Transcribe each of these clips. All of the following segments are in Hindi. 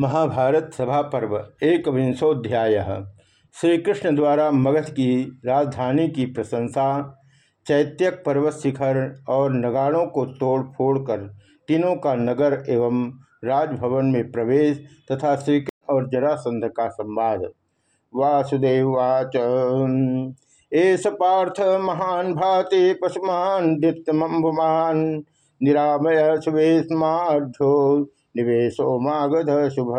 महाभारत सभा पर्व एक विंशोध्याय श्री कृष्ण द्वारा मगध की राजधानी की प्रशंसा, चैत्यक पर्वत शिखर और नगाड़ों को तोड़ फोड़ कर तीनों का नगर एवं राजभवन में प्रवेश तथा श्रीकृष्ण और जरासंध का संवाद। वासुदेववाच एस पार्थ महान भाति पशुमान दित्तमंबुमान निरामय शुभेस्माढ़ो निवेशो मागध शुभ।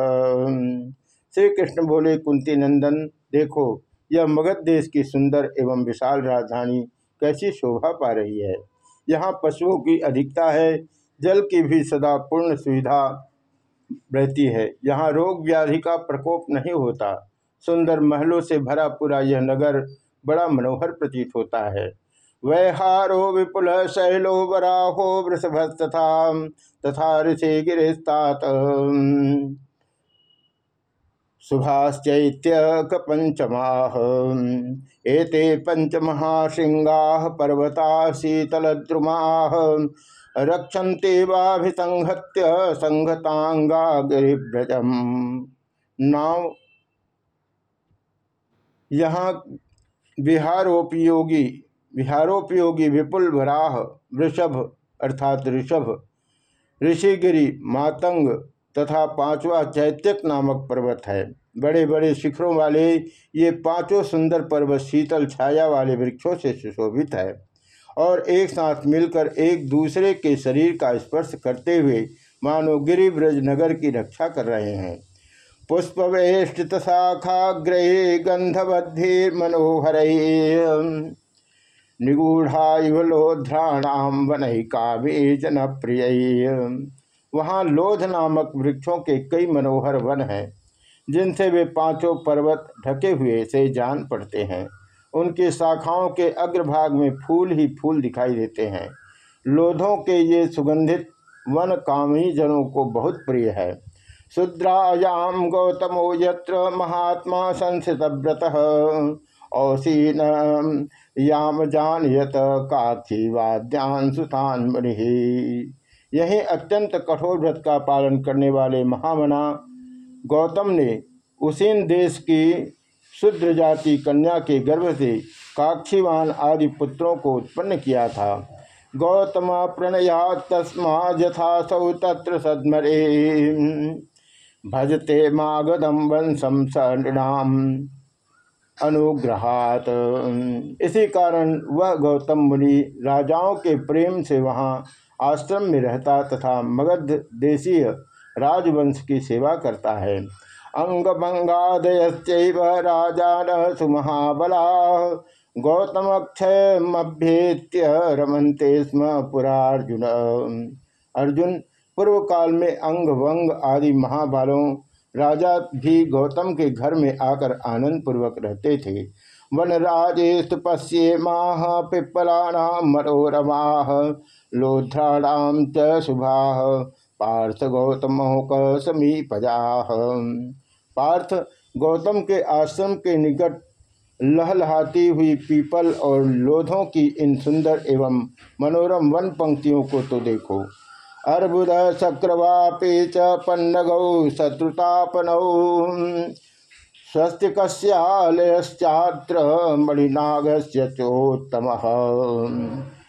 श्री कृष्ण बोले, कुंती नंदन, देखो, यह मगध देश की सुंदर एवं विशाल राजधानी कैसी शोभा पा रही है। यहाँ पशुओं की अधिकता है, जल की भी सदा पूर्ण सुविधा रहती है। यहाँ रोग व्याधि का प्रकोप नहीं होता। सुंदर महलों से भरा पूरा यह नगर बड़ा मनोहर प्रतीत होता है। वैहारो विपुल शैलो वराहो वृषभ तथा तथा ऋषि गिरिस्तात। सुभाश्चैत्य पंचमाह एते पंचमहाशृंगा पर्वता शीतलद्रुमाः, रक्षन्ते वाभिसंहत्य संहतांगा गिरिभ्रजम नाव यहाँ विहारोपयोगी विहारोपयोगी विपुल वराह वृषभ अर्थात ऋषभ, ऋषिगिरी, मातंग तथा पांचवा चैत्यक नामक पर्वत है। बड़े बड़े शिखरों वाले ये पाँचों सुंदर पर्वत शीतल छाया वाले वृक्षों से सुशोभित है और एक साथ मिलकर एक दूसरे के शरीर का स्पर्श करते हुए मानो गिरिव्रज नगर की रक्षा कर रहे हैं। पुष्पवेष्टित शाखाग्रहे गंधबद्धि मनोहर निगूढ़ा लोध्राणाम वनहिकावे जनप्रिय वहाँ लोध नामक वृक्षों के कई मनोहर वन हैं, जिनसे वे पाँचों पर्वत ढके हुए से जान पड़ते हैं। उनकी शाखाओं के अग्रभाग में फूल ही फूल दिखाई देते हैं। लोधों के ये सुगंधित वन कामी जनों को बहुत प्रिय है। शुद्रायाम गौतमो यत्र महात्मा संसित व्रत औसीन याम जान यत काक्षी वाद्यान सुतान यही अत्यंत कठोर व्रत का पालन करने वाले महामना, गौतम ने उसीन देश की शुद्र जाति कन्या के गर्भ से काक्षीवान आदि पुत्रों को उत्पन्न किया था। गौतम प्रणया तस्मा यथा सौ तत्र सदमरे। भजते मागधम वंशम सृणाम अनुग्रहात। इसी कारण वह गौतम मुनि राजाओं के प्रेम से वहाँ आश्रम में रहता तथा मगध देशीय राजवंश की सेवा करता है। अंग भंगादयश्चैव राजान सुमहाबला। गौतमक्षयमभ्येत्य रमनते स्म पुरार्जुन। अर्जुन पूर्व काल में अंग वंग आदि महाबालों राजा भी गौतम के घर में आकर आनंद पूर्वक रहते थे। वनराजेस्तु पश्ये माह पिप्पलानाम मनोरमा लोध्राणाम च शुभा, पार्थ गौतम समीपजा। पार्थ गौतम के आश्रम के निकट लहलहाती हुई पीपल और लोधों की इन सुंदर एवं मनोरम वन पंक्तियों को तो देखो। अर्बुद चक्रवापे च पन्नगौ शत्रुतापनौ। स्वस्तिकस्यालयश्चात्र मणिनागस्य चोत्तम।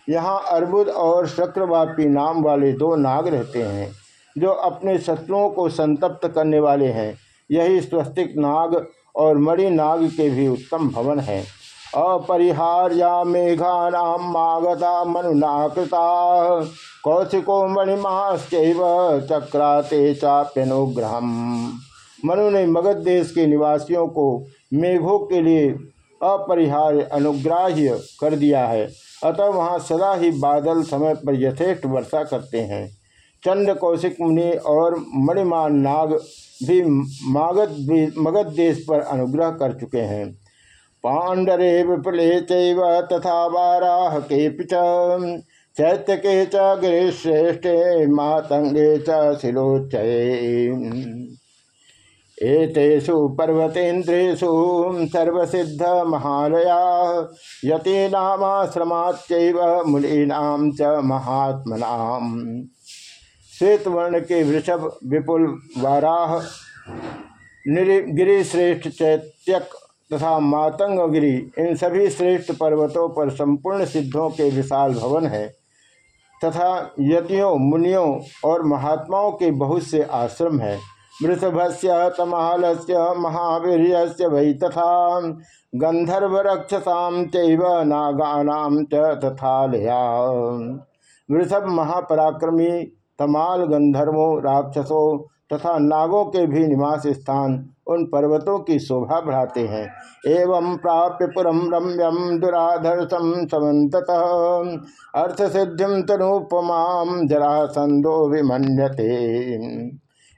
यहाँ अर्बुद और शक्रवापी नाम वाले दो नाग रहते हैं, जो अपने शत्रुओं को संतप्त करने वाले हैं। यही स्वस्तिक नाग और मणि नाग के भी उत्तम भवन है। अपरिहार्या मेघा मागता मनुनाकृता। कौशिको मणिमाश्चैव चक्राते चाप्यनुग्रह मनु ने मगध देश के निवासियों को मेघों के लिए अपरिहार्य अनुग्राह्य कर दिया है। अतः वहाँ सदा ही बादल समय पर यथेष्ट वर्षा करते हैं। चंड कौशिक मुनि और मणिमान नाग भी मागध मगध देश पर अनुग्रह कर चुके हैं। पांडरे विपुले तथा वाराह के चैत्य के च मातंगे च शिलोच्चये। एतेषु पर्वतेन्द्रेषु सर्वसिद्ध महालया यतीनामाश्रमाच्चैव मुनीनाम च महात्मनाम श्वेत वर्ण के वृषभ, विपुल वाराह गिरिश्रेष्ठ चैत्यक तथा मातंगगिरी, इन सभी श्रेष्ठ पर्वतों पर संपूर्ण सिद्धों के विशाल भवन है, तथा यतियों, मुनियों और महात्माओं के बहुत से आश्रम है। वृषभस्य तमाल से महावीर से तथा गंधर्व रक्षसाम चैव तथा वृषभ महापराक्रमी, तमाल गंधर्वों, राक्षसों तथा नागों के भी निवास स्थान उन पर्वतों की शोभा बढ़ाते हैं। एवं प्राप्य पुरम रम्यम दुराधर्षम समत अर्थ सिद्धिम तनुपमा जरासंदो विमन्यते।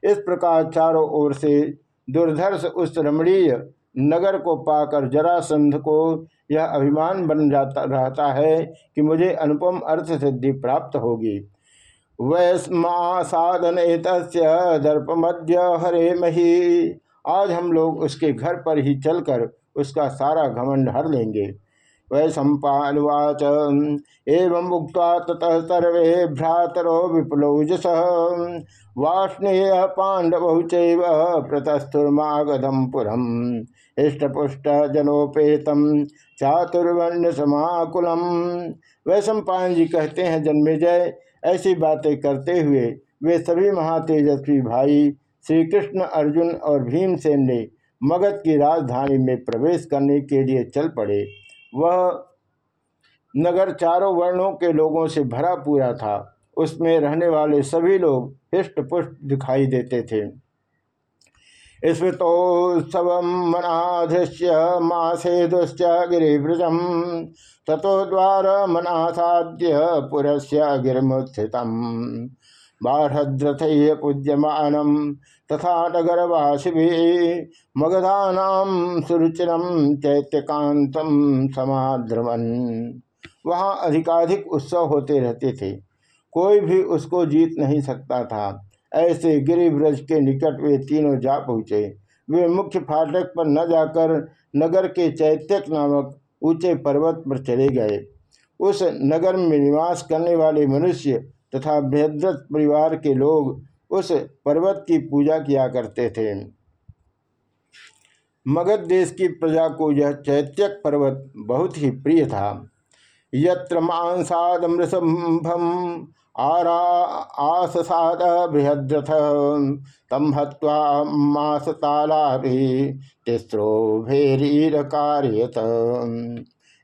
इस प्रकार चारों ओर से दुर्धर्ष उस रमणीय नगर को पाकर जरासंध को यह अभिमान बन जाता रहता है कि मुझे अनुपम अर्थ सिद्धि प्राप्त होगी। वैस्मा साधन दर्प मध्य हरे मही। आज हम लोग उसके घर पर ही चलकर उसका सारा घमंड हर लेंगे। वै सम्पावाच एवं मुक्त ततः सर्वे भ्रातरो विप्लौजस वाष्णेय पांडव चैव प्रतस्तुर्मागधम पुरम। हृष्टपुष्ट जनोपेतम चातुर्वर्ण समाकुलम वैशंपायन जी कहते हैं जन्मेजय ऐसी बातें करते हुए वे सभी महातेजस्वी भाई श्री कृष्ण अर्जुन और भीमसेन ने मगध की राजधानी में प्रवेश करने के लिए चल पड़े। वह नगर चारों वर्णों के लोगों से भरा पूरा था। उसमें रहने वाले सभी लोग हिष्ट पुष्ट दिखाई देते थे। स्मृतोत्सव मनाधृश्य मासे गिरिव्रजम ततो द्वार मनासाद्य पुरस्य गिरमुत्थित। बारहद्रथ पूज्यमान तथा नगरवासी मगधा सुरुचिरम चैत्यकांत समाद्रवन वहाँ अधिकाधिक उत्सव होते रहते थे। कोई भी उसको जीत नहीं सकता था। ऐसे गिरिव्रज के निकट वे तीनों जा पहुँचे। वे मुख्य फाटक पर न जाकर नगर के चैत्यक नामक ऊँचे पर्वत पर चले गए। उस नगर में निवास करने वाले मनुष्य तथा बृहद्रथ परिवार के लोग उस पर्वत की पूजा किया करते थे। मगध देश की प्रजा को यह चैत्यक पर्वत बहुत ही प्रिय था। यत्र मांसादमृषभम आरा आससाद बृहद्रथ तम हवा मासताला भी तिस्रो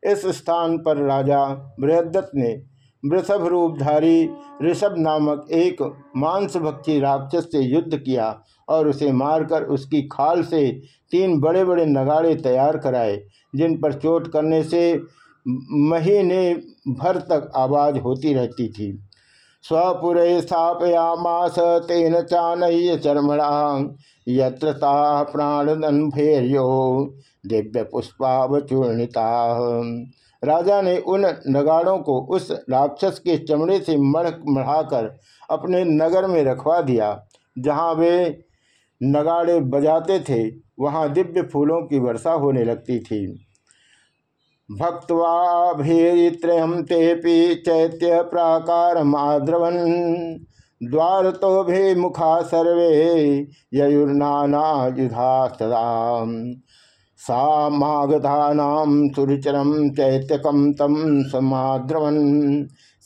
इस स्थान पर राजा बृहदत्त ने वृषभ रूपधारी ऋषभ नामक एक मांस भक्षी राक्षस से युद्ध किया और उसे मारकर उसकी खाल से तीन बड़े बड़े नगाड़े तैयार कराए, जिन पर चोट करने से महीने भर तक आवाज़ होती रहती थी। स्वपुर स्थापया स्थापयामास तेन चानय्य चर्मणा, यत्र प्राणदन दिव्य पुष्पावचूर्णिता राजा ने उन नगाड़ों को उस राक्षस के चमड़े से मढ़, मढ़ाकर अपने नगर में रखवा दिया। जहाँ वे नगाड़े बजाते थे, वहाँ दिव्य फूलों की वर्षा होने लगती थी। भक्वाभीत्रयम तेपी चैत्य प्राकार माद्रवन द्वार तो भी मुखा सर्वे युर्नाना युधा सदा सा मागधानाम सुरुचरम चैत्यकम तम समाद्रवन।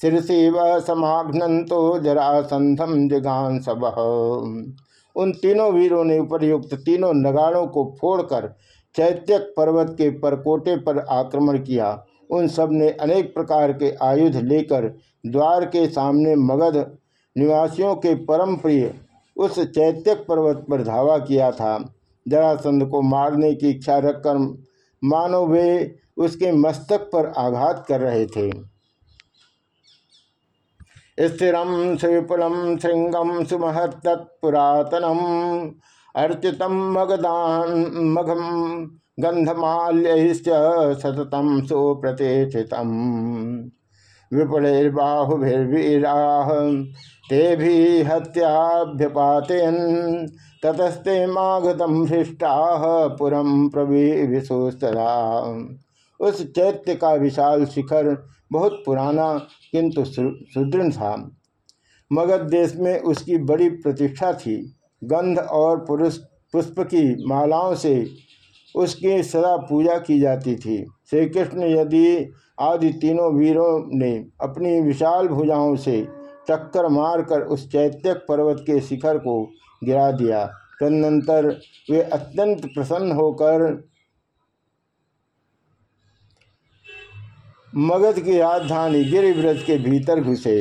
शिरसीव समाघ्नतो जरासंधम जगान सब। उन तीनों वीरों ने उपरयुक्त तीनों नगाड़ों को फोड़कर चैत्यक पर्वत के परकोटे पर आक्रमण किया। उन सबने अनेक प्रकार के आयुध लेकर द्वार के सामने मगध निवासियों के परम प्रिय उस चैत्यक पर्वत पर धावा किया था। जरासंध को मारने की इच्छा रखकर मानो वे उसके मस्तक पर आघात कर रहे थे। स्थिरम सुविपुलम श्रृंगम सुमहत तत्पुरातनम अर्चितम मगदान मघम गंधमाल्य सततम सुप्रतिष्ठित विपुलैर्बाहुभिर्वीरा ते भी हत्याभ्यपातयन ततस्ते मागतम हृष्टा पुरम प्रविशोस्तरा उस चैत्य का विशाल शिखर बहुत पुराना, किंतु सुदृढ़ था। मगध देश में उसकी बड़ी प्रतिष्ठा थी। गंध और पुरुष, पुष्प की मालाओं से उसकी सदा पूजा की जाती थी। श्री कृष्ण यदि आदि तीनों वीरों ने अपनी विशाल भुजाओं से टक्कर मारकर उस चैत्यक पर्वत के शिखर को गिरा दिया, तदनंतर वे अत्यंत प्रसन्न होकर मगध की राजधानी गिरिव्रज के भीतर घुसे।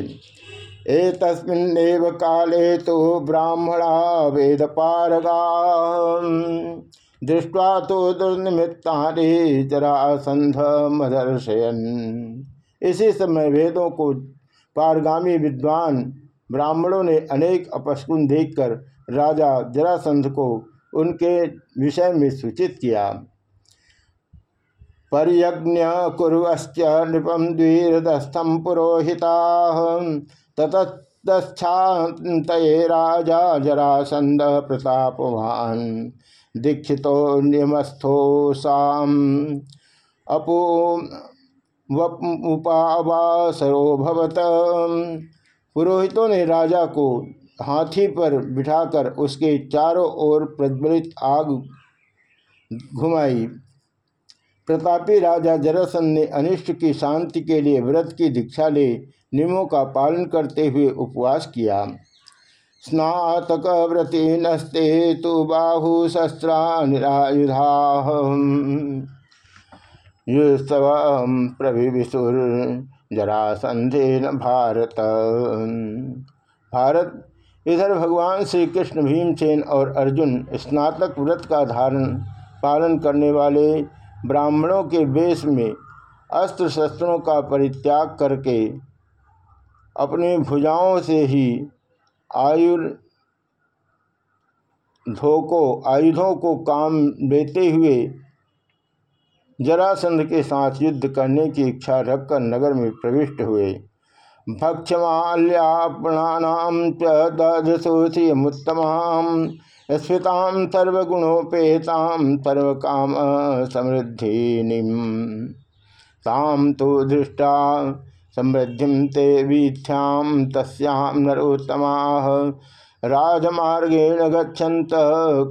एतस्मिन्नेव काले तो ब्राह्मणा वेद पारगा दृष्टवा तो दुर्निमित्ता जरासंध मदर्शयन। इसी समय वेदों को पारगामी विद्वान ब्राह्मणों ने अनेक अपस्कुन देखकर राजा जरासंध को उनके विषय में सूचित किया। पर्यज्ञ कुरश्च नृपम द्वीरदस्थम पुरोहिता। ततच्छात राजा जरासंद प्रतापवान। दीक्षितो नियमस्थो साम। अपो उपावासरो भवत। पुरोहितों ने राजा को हाथी पर बिठाकर उसके चारों ओर प्रज्वलित आग घुमाई। प्रतापी राजा जरासन ने अनिष्ट की शांति के लिए व्रत की दीक्षा ले नियमों का पालन करते हुए उपवास किया। स्नातक व्रति नस्ते तो बाहु शस्त्रा निरायुधा युस्तव जरासंधेन भारत। भारत, इधर भगवान श्री कृष्ण भीमसेन और अर्जुन स्नातक व्रत का धारण, पालन करने वाले ब्राह्मणों के वेश में अस्त्र शस्त्रों का परित्याग करके अपनी भुजाओं से ही आयुर धोको आयुधों को काम लेते हुए जरासंध के साथ युद्ध करने की इच्छा रखकर नगर में प्रविष्ट हुए। भक्षमाल्यापणानाम दधसोषियमुत्तमाम स्फीताम सर्वगुणोपेताम सर्वकाम समृद्धि ताम तो दृष्टा समृद्धि ते वीथ्याम तस्याम नरोत्तमा। राजमार्गेण गच्छन्त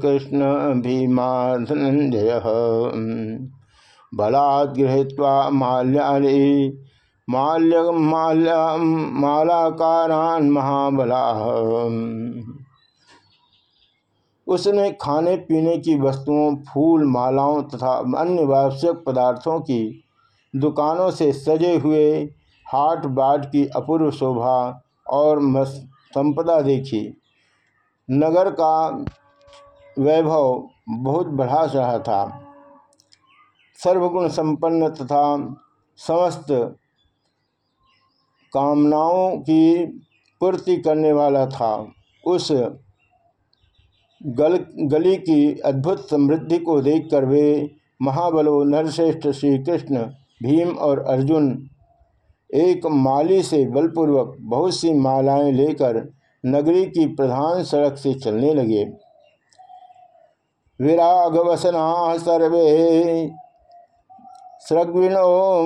कृष्ण भीमा धनंजय बलात् गृहीत्वा माल्यानि माल्य माल्य मालाकारान महाबला। उसने खाने पीने की वस्तुओं, फूल, मालाओं तथा अन्य आवश्यक पदार्थों की दुकानों से सजे हुए हाट बाट की अपूर्व शोभा और संपदा देखी। नगर का वैभव बहुत बढ़ा रहा था। सर्वगुण संपन्न तथा समस्त कामनाओं की पूर्ति करने वाला था। उस गल, गली की अद्भुत समृद्धि को देखकर वे महाबलो नरश्रेष्ठ श्री कृष्ण भीम और अर्जुन एक माली से बलपूर्वक बहुत सी मालाएँ लेकर नगरी की प्रधान सड़क से चलने लगे। विराग वसना सर्वे सृग्विणो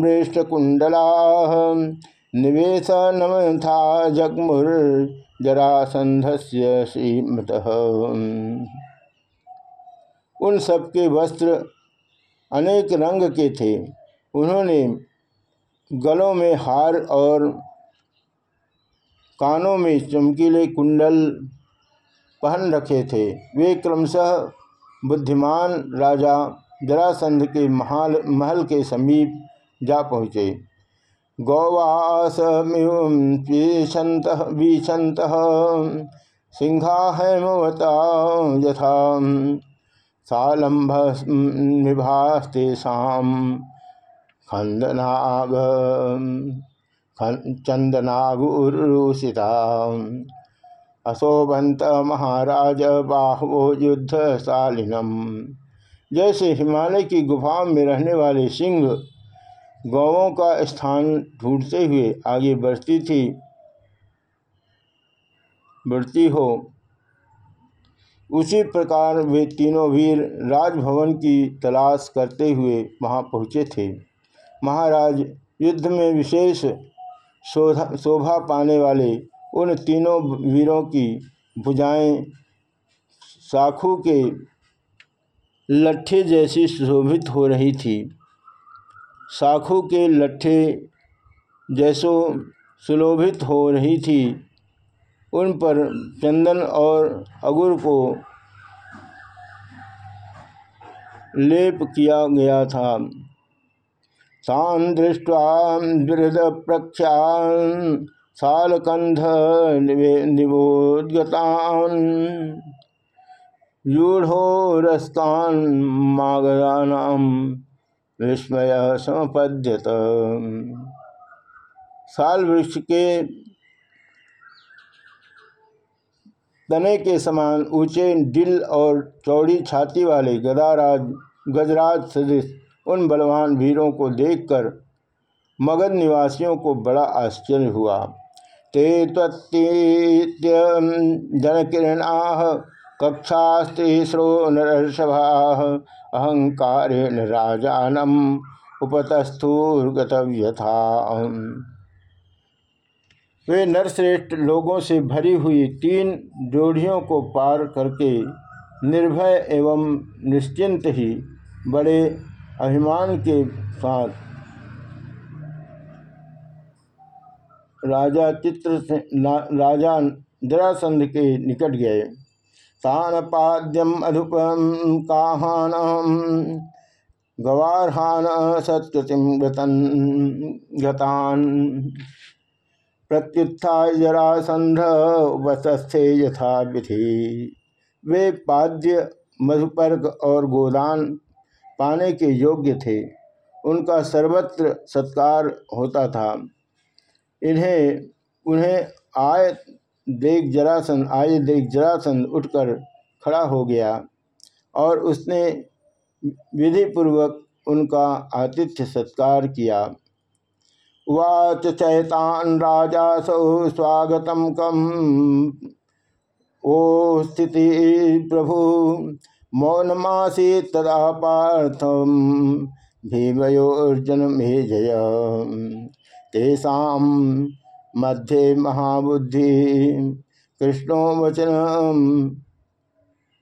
मृष्टकुंडला निवेश नम था जगमुर जरासंधस्य श्रीमत। उन सबके वस्त्र अनेक रंग के थे। उन्होंने गलों में हार और कानों में चमकीले कुंडल पहन रखे थे। वे क्रमशः बुद्धिमान राजा जरासंध के महल महल के समीप जा पहुँचे। गौवास वीसंत वीसंत सिंहा हेमवता यथा सालंभ निभास्तेषाम खंदनाग चंदनागुरुषिता अशोभंत महाराज, बाहवो युद्ध शालिनम। जैसे हिमालय की गुफाओं में रहने वाले सिंह गौवों का स्थान ढूंढते हुए आगे बढ़ती थी, बढ़ती हो। उसी प्रकार वे तीनों वीर राजभवन की तलाश करते हुए वहाँ पहुँचे थे। महाराज युद्ध में विशेष शोभा पाने वाले उन तीनों वीरों की भुजाएँ साखू के लट्ठे जैसी शोभित हो रही थी। साखू के लट्ठे जैसो सुलोभित हो रही थी। उन पर चंदन और अगुर को लेप किया गया था। तान दृष्टवा विरद प्रख्यान सालकंध निबोधगतान। यूढ़ोरस्तान मागरानाम विस्मय समपद्यत। साल वृक्ष के तने के समान ऊँचे, दिल और चौड़ी छाती वाले गदाराज गजराज सदृश उन बलवान वीरों को देखकर मगध निवासियों को बड़ा आश्चर्य हुआ। ते जनकिरणा कक्षास्त्रीस्रो नरसभा अहंकारेण राजानम उपतस्थूर्गतव्यथा वे नरश्रेष्ठ लोगों से भरी हुई तीन जोड़ियों को पार करके निर्भय एवं निश्चिंत ही बड़े अभिमान के साथ राजा चित्र राजा जरासंध के निकट गए। तान पाद्यम अधुपम काहान, गवारहान सत्कृतिम गतन। प्रत्युत्थाय जरासंध उपस्थे यथा विधि वे पाद्य मधुपर्क और गोदान पाने के योग्य थे। उनका सर्वत्र सत्कार होता था। इन्हें, उन्हें आय देख जरासंध आय देख जरासंध उठकर खड़ा हो गया और उसने विधिपूर्वक उनका आतिथ्य सत्कार किया। वाच चैतान राजा सौ स्वागतम कम। ओ स्थिति प्रभु मौनमासी तदा पार्थम। भीमयोर्जन मेजय तेषा मध्ये महाबुद्धि। कृष्णो वचन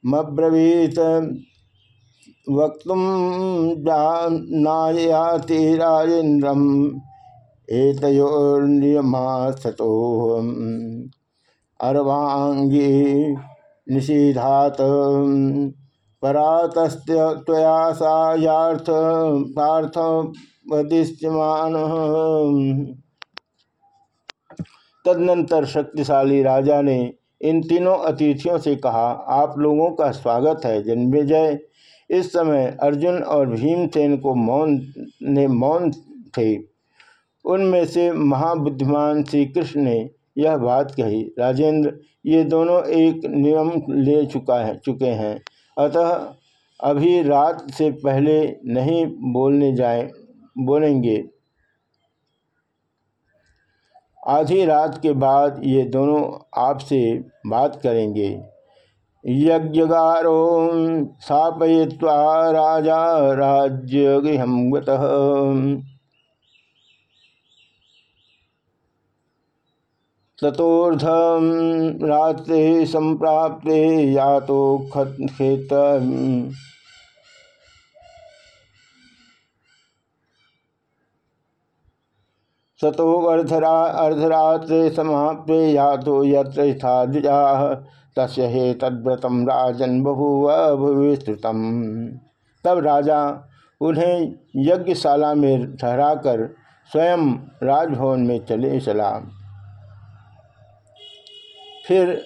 मब्रवीत। वक्त नायाति राजेन्द्रम। एतयोर्नियमा सतो अर्वांगी निषीधात परातस्तया पार्थ तदनंतर शक्तिशाली राजा ने इन तीनों अतिथियों से कहा, आप लोगों का स्वागत है जन्मेजय इस समय अर्जुन और भीमसेन को मौन, ने मौन थे। उनमें से महाबुद्धिमान श्री कृष्ण ने यह बात कही, राजेंद्र, ये दोनों एक नियम ले चुका है, चुके हैं। अतः अभी रात से पहले नहीं बोलने जाए, बोलेंगे। आधी रात के बाद ये दोनों आपसे बात करेंगे। यज्ञगारो स्थापय्वा राजा राज्य गृह तथोर्धम रात्रि संप्राप्ते या तो खेत सतो अर्धरा, अर्धरात्रे समाप्ते या तो यत्र द्विजा हे तद्व्रतम राजन बभूव भूविस्तृतम तब राजा उन्हें यज्ञशाला में ठहराकर स्वयं राजभवन में चले चला। फिर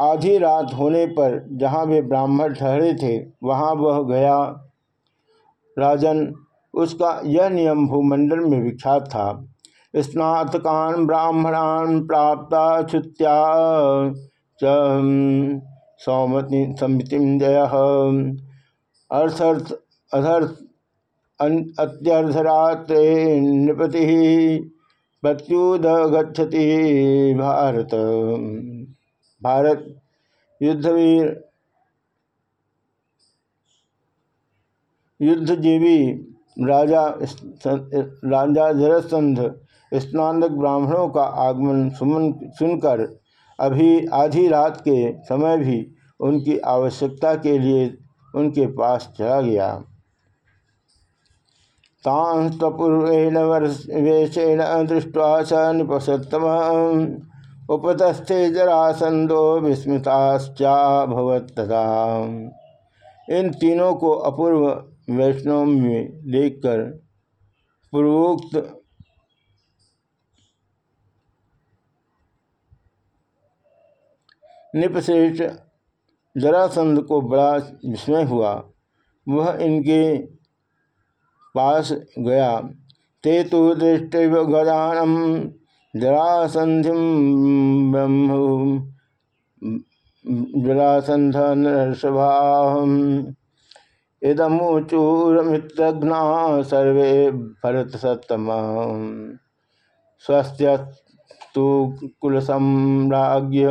आधी रात होने पर जहाँ वे ब्राह्मण ठहरे थे, वहाँ वह गया। राजन, उसका यह नियम भूमंडल में विख्यात था। स्नातकान ब्राह्मणान प्राप्त छुत्या सौमति समिति जय। अर्थर्थ, अधर्थ अत्यर्धरात्रे नृपति। प्रत्युद गच्छति भारत। भारत युद्धवीर, युद्धजीवी राजा राजा जरसंध स्नानक ब्राह्मणों का आगमन सुमन सुनकर अभी आधी रात के समय भी उनकी आवश्यकता के लिए उनके पास चला गया। तांस्तपूर्वेण वेशेण दृष्टवा च निपसतम उपतस्थे जरासंदो विस्मृताश्चाभवत तथा इन तीनों को अपूर्व वैष्णव में देखकर पूर्वोक्त निपश्रेष्ठ जरासंध को बड़ा विस्मय हुआ। वह इनके पास गया। ते तो दृष्ट गजानम जरासंधि ब्रह्म जरासंध नरसभा इदमुचूरमित्रघ्ना सर्वे भरत सत्तम स्वस्थ्यस्तु कुलसम्राज्य